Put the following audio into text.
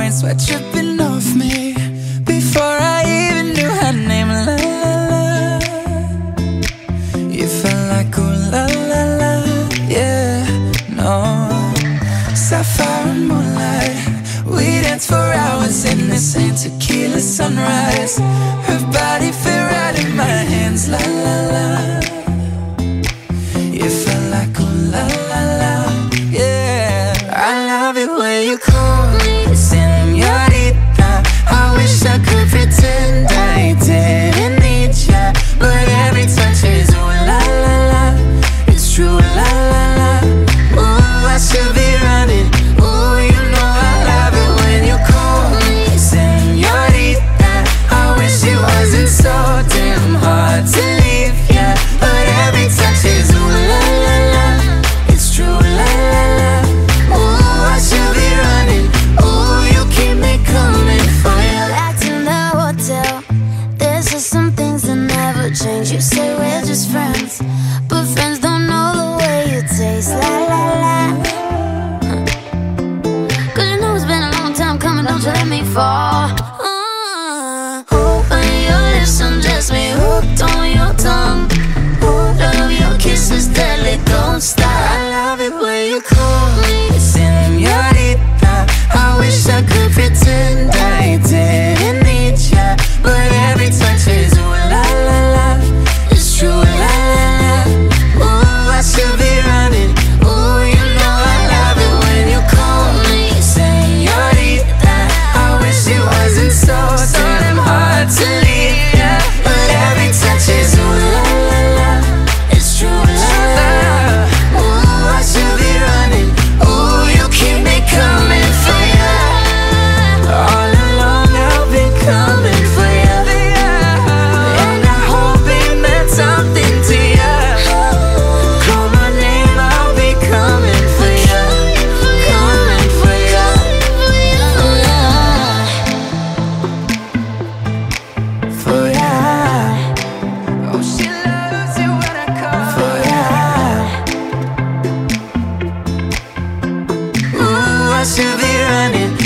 point, sweat dripping off me Before I even knew her name, la la la. You felt like oh la la la, yeah, no. Sapphire and moonlight, we danced for hours in the sand Tequila sunrise, her body fit right in my hands, la la la. change. You say we're just friends, but friends don't know the way you taste. La la la. Cause you know it's been a long time coming, don't you let me fall. Uh. Open your lips and me hooked on your tongue. All of your kisses deadly, don't stop. I should be running